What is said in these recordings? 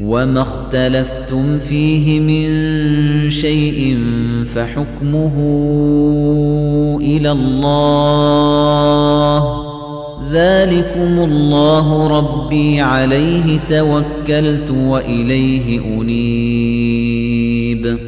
وما اختلفتم فيه من شيء فحكمه إلى الله ذلكم الله ربي عليه توكلت وإليه أنيب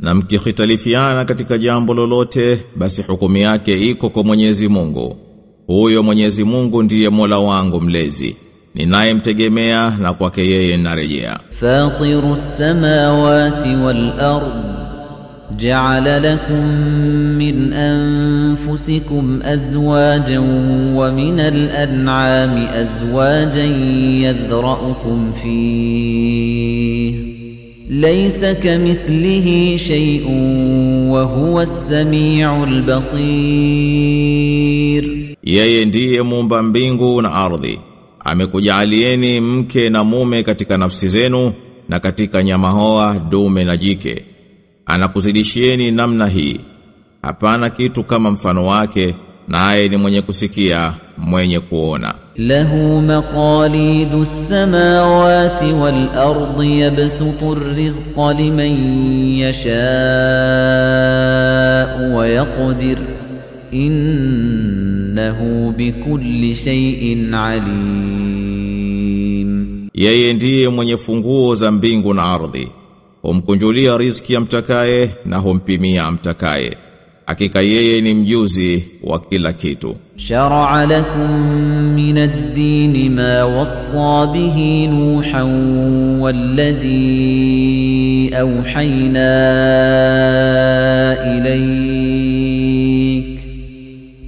Na mkikhitalifiana katika jambo lolote basi hukumu yake iko kwa Mwenyezi Mungu. Huyo Mwenyezi Mungu ndiye Mola wangu mlezi. Ninayemtegemea na kwake yeye ninarejea. فاطر السماوات والأرض جعل لكم من أنفسكم أزواجا ومن الأنعام أزواجا يذرأكم فيه ليس كمثله شيء وهو السميع البصير Yeye ndiye muumba mbingu na ardhi. amekujaalieni mke na mume katika nafsi zenu na katika nyama hoa dume na jike. Anakuzidishieni namna hii. Hapana kitu kama mfano wake naye ni mwenye kusikia mwenye kuona. Lahu maqalidu samawati wal ardi yabsutu rizqa liman yasha wa yaqdir. Inna innahu bikulli shay'in alim. Yeye ndiye mwenye funguo za mbingu na ardhi. Humkunjulia riziki amtakaye na humpimia amtakaye hakika yeye ni mjuzi wa kila kitu. Shar'a lakum min ad-din ma wassa bihi nuhan walladhi awhayna ilayhi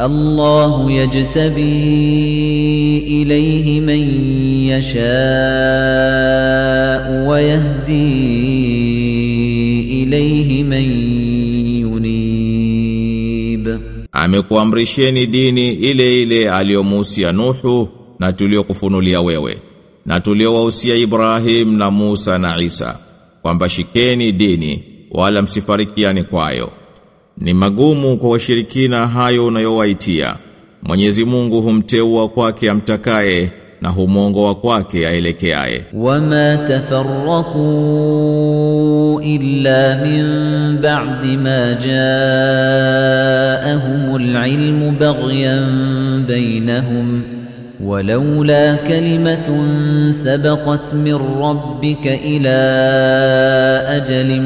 الله يجتبي إليه من يشاء ويهدي إليه من ينيب Amekuamrisheni dini ile ile aliyomuhusia Nuhu na tuliokufunulia wewe na tuliowahusia Ibrahim na Musa na Isa kwamba shikeni dini wala msifarikiani kwayo. Ni magumu kwa washirikina hayo unayowaitia. Mwenyezi Mungu humteua kwake amtakaye na humongoa kwake aelekeaye. Wama tafarraqu illa min ba'di ma ja'ahumul ilmu baghyan bainahum ولولا كلمة سبقت من ربك إلى أجل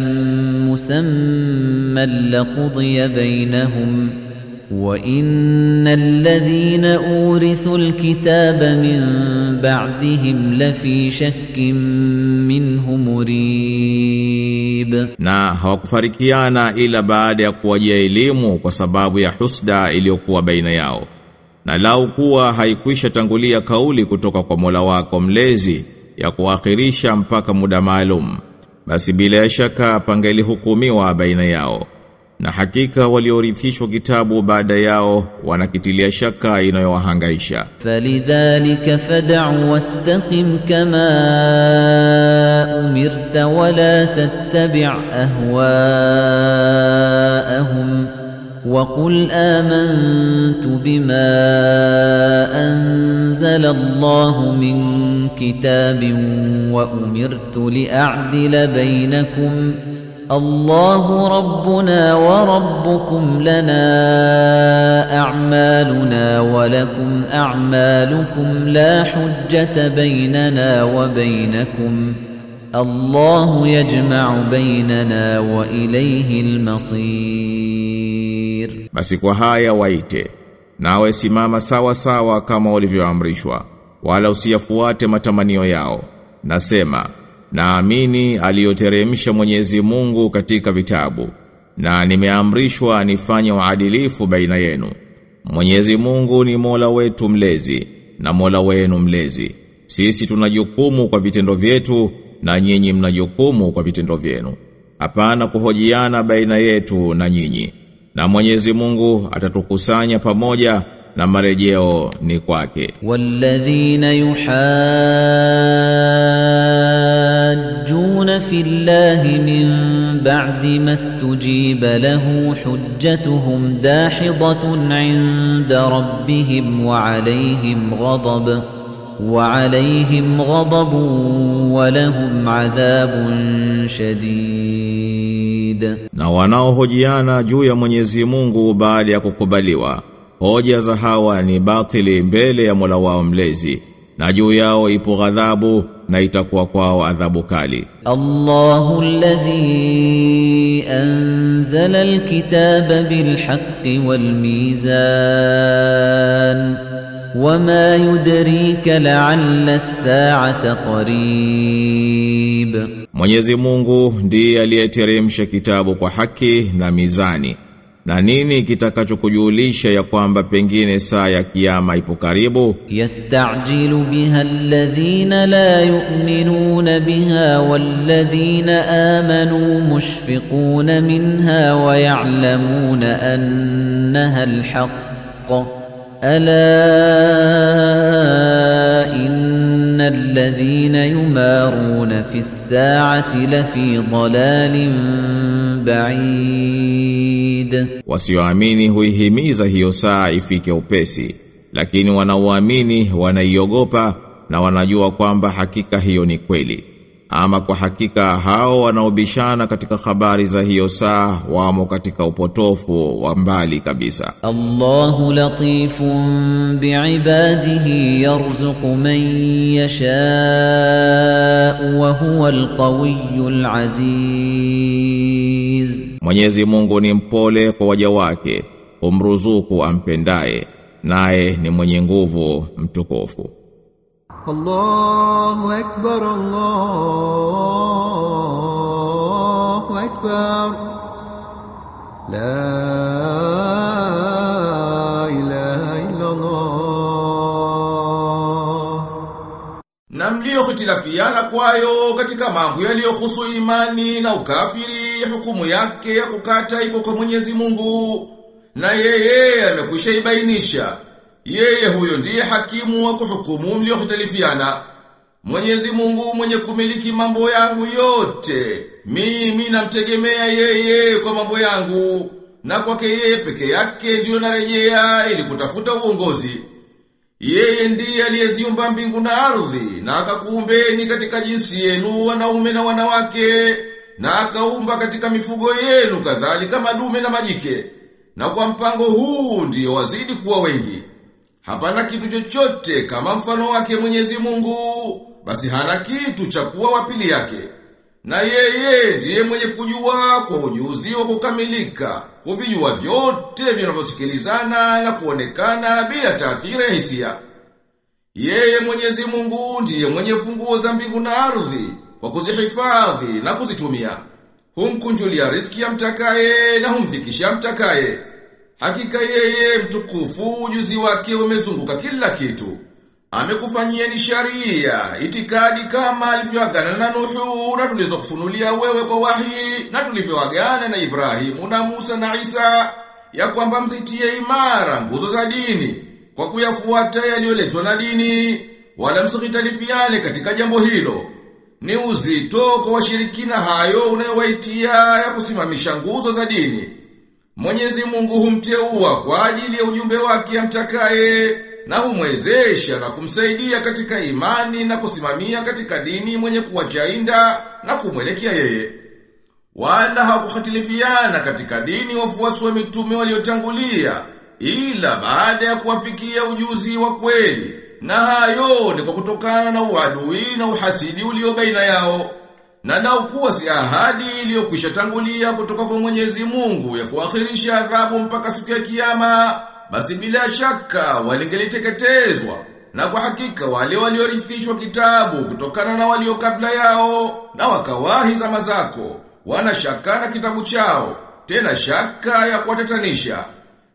مسمى لقضي بينهم وإن الذين أورثوا الكتاب من بعدهم لفي شك منه مريب Na hawakufarikiana ila baada ya kuwajia elimu kwa sababu ya baina yao. na lau kuwa haikwisha tangulia kauli kutoka kwa Mola wako mlezi ya kuakhirisha mpaka muda maalum basi bila shaka pangelihukumiwa baina yao. Na hakika waliorithishwa kitabu baada yao wanakitilia shaka inayowahangaisha. Falidhalika fad'u wastaqim kama umirta wala tattabi' ahwaahum. وقل آمنت بما أنزل الله من كتاب وأمرت لأعدل بينكم الله ربنا وربكم لنا أعمالنا ولكم أعمالكم لا حجة بيننا وبينكم الله يجمع بيننا وإليه المصير Basi kwa haya waite, nawe simama sawa sawa kama ulivyoamrishwa wala usiyafuate matamanio yao. Nasema, naamini aliyoteremsha Mwenyezi Mungu katika vitabu, na nimeamrishwa nifanye uadilifu baina yenu. Mwenyezi Mungu ni Mola wetu mlezi, na Mola wenu mlezi. Sisi tunajukumu kwa vitendo vyetu, na nyinyi mnajukumu kwa vitendo vyenu. hapana kuhojiana baina yetu na nyinyi na Mwenyezi Mungu atatukusanya pamoja na marejeo ni kwake والذين يحاجون في الله من بعد ما استجيب له حجتهم داحضة عند ربهم وعليهم غضب وعليهم غضب ولهم عذاب شديد na wanaohojiana juu ya Mwenyezi Mungu baada ya kukubaliwa hoja za hawa ni batili mbele ya Mola wao mlezi na juu yao ipo ghadhabu na itakuwa kwao adhabu kali الله الذي أنزل الكتاب بالحق والميزان وما يدريك لعل الساعة قريب Mwenyezi Mungu ndiye aliyeteremsha kitabu kwa haki na mizani na nini kitakachokujulisha ya kwamba pengine saa ya kiyama ipo karibu يستعجل بها الذين لا يؤمنون بها والذين آمنوا مشفقون منها ويعلمون أنها الحق ألا إن الذين يمارون في الساعة لفي ضلال بعيد wasioamini huihimiza hiyo saa ifike upesi lakini wanaoamini wanaiogopa na wanajua kwamba hakika hiyo ni kweli ama kwa hakika hao wanaobishana katika habari za hiyo saa wamo katika upotofu wa mbali kabisa. Allahu latifun biibadihi yarzuqu man yasha wa huwa alqawiyul aziz. Mwenyezi Mungu ni mpole kwa waja wake, umruzuku ampendaye, naye ni mwenye nguvu mtukufu. Allahu Ekber, Allahu Ekber. La ilaha illallah. Na mliohitilafiana kwayo katika mambo yaliyohusu imani na ukafiri, hukumu yake ya kukata iko kwa Mwenyezi Mungu, na yeye amekwisha ibainisha yeye huyo ndiye hakimu wa kuhukumu mliohitalifiana Mwenyezi Mungu mwenye kumiliki mambo yangu yote mimi namtegemea yeye kwa mambo yangu na kwake yeye peke yake ndiyo narejea ili kutafuta uongozi yeye ndiye aliyeziumba mbingu na ardhi na akakuumbeni katika jinsi yenu wanaume na wanawake na akaumba katika mifugo yenu kadhalika madume na majike. Na kwa mpango huu ndiyo wazidi kuwa wengi. Hapana kitu chochote kama mfano wake Mwenyezi Mungu, basi hana kitu cha kuwa wapili yake. Na yeye ndiye mwenye kujua kwa ujuzi wa kukamilika, kuvijua vyote vinavyosikilizana na kuonekana bila taathira ya hisia. Yeye Mwenyezi Mungu ndiye mwenye funguo za mbingu na ardhi kwa kuzihifadhi na kuzitumia. Humkunjulia riski ya mtakaye na humdhikisha mtakaye. Hakika yeye mtukufu ujuzi wake umezunguka kila kitu. Amekufanyieni sharia, itikadi kama alivyoagana na Nuhu na tulizokufunulia wewe kwa wahi na tulivyoagana na Ibrahimu na Musa na Isa ya kwamba mzitie imara nguzo za dini kwa kuyafuata yaliyoletwa na dini wala msikitalifiane katika jambo hilo. Ni uzito kwa washirikina hayo unayowaitia ya kusimamisha nguzo za dini. Mwenyezi Mungu humteua kwa ajili ya ujumbe wake amtakaye na humwezesha na kumsaidia katika imani na kusimamia katika dini mwenye kuwachainda na kumwelekea yeye. Wala hawakuhatilifiana katika dini wafuasi wa mitume waliotangulia ila baada ya kuwafikia ujuzi wa kweli. Na hayo ni kwa kutokana na uadui na uhasidi ulio baina yao. Na lau kuwa si ahadi iliyokwisha tangulia kutoka kwa Mwenyezi Mungu ya kuakhirisha adhabu mpaka siku ya kiyama, basi bila shaka walingeliteketezwa. Na kwa hakika wale waliorithishwa kitabu kutokana na walio kabla yao na wakawahi zama zako, wana shaka na kitabu chao, tena shaka ya kuwatatanisha.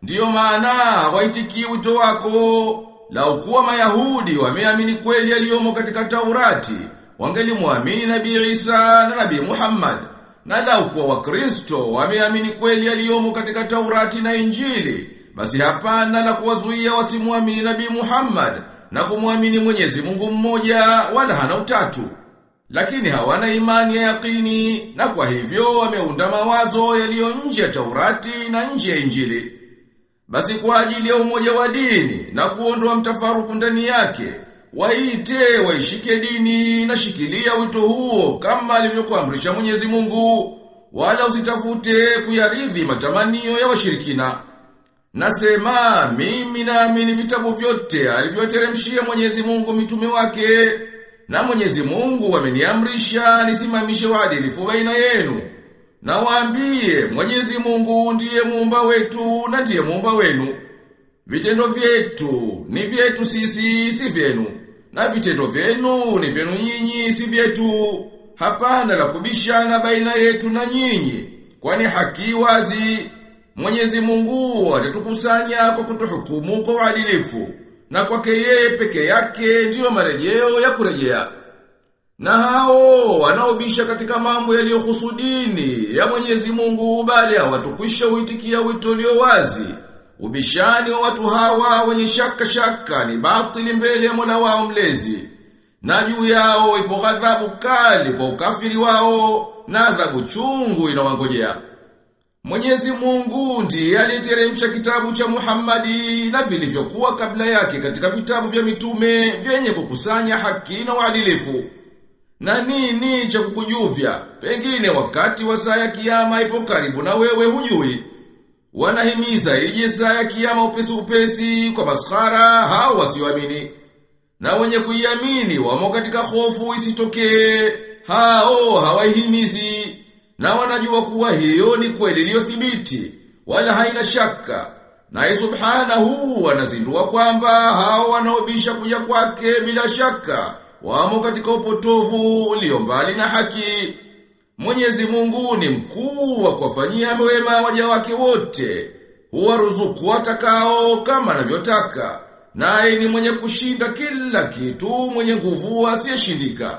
Ndiyo maana hawaitikii wito wako, lau kuwa Mayahudi wameamini kweli yaliyomo katika Taurati, wangelimwamini Nabii Isa na Nabii Muhammad. Na lau kuwa wakristo wameamini kweli aliyomo katika Taurati na Injili, basi hapana la kuwazuia wasimwamini Nabii Muhammad na kumwamini Mwenyezi Mungu mmoja wala hana utatu. Lakini hawana imani ya yakini na kwa hivyo wameunda mawazo yaliyo nje ya Taurati na nje ya Injili. Basi kwa ajili ya umoja wa dini na kuondoa mtafaruku ndani yake, waite waishike dini na shikilia wito huo kama alivyokuamrisha Mwenyezi Mungu, wala usitafute kuyaridhi matamanio ya washirikina. Nasema mimi naamini vitabu vyote alivyoteremshia Mwenyezi Mungu mitume wake na Mwenyezi Mungu ameniamrisha nisimamishe uadilifu baina yenu. Na waambie Mwenyezi Mungu ndiye muumba wetu na ndiye muumba wenu. Vitendo vyetu ni vyetu sisi si vyenu. Na vitendo vyenu ni vyenu nyinyi si vyetu. Hapana la kubishana baina yetu na nyinyi. Kwani haki wazi Mwenyezi Mungu atatukusanya kwa kutuhukumu kwa uadilifu. Na kwake yeye peke yake ndiyo marejeo ya kurejea. Na hao wanaobisha katika mambo yaliyohusu dini ya Mwenyezi Mungu bali hawatukwisha uitikia wito ulio wazi. Ubishani wa watu hawa wenye shaka shaka ni batili mbele ya Mola wao mlezi. Na juu yao ipo ghadhabu kali kwa ukafiri wao na adhabu chungu inawangojea. Mwenyezi Mungu ndiye aliteremsha kitabu cha Muhammadi na vilivyokuwa kabla yake katika vitabu vya mitume vyenye kukusanya haki na uadilifu. Na nini cha kukujuvya? Pengine wakati wa saa ya kiyama ipo karibu na wewe hujui. Wanahimiza ije saa ya kiyama upesi upesi kwa maskhara hao wasioamini. Na wenye kuiamini wamo katika hofu isitokee. Hao hawaihimizi. Na wanajua kuwa hiyo ni kweli iliyothibiti wala haina shaka. Naye subhanahu anazindua kwamba hao wanaobisha kuja kwake bila shaka wamo katika upotovu ulio mbali na haki. Mwenyezi Mungu ni mkuu wa kuwafanyia wema waja wake wote. Huwaruzuku watakao kama anavyotaka. Naye ni mwenye kushinda kila kitu, mwenye nguvu asiyeshindika.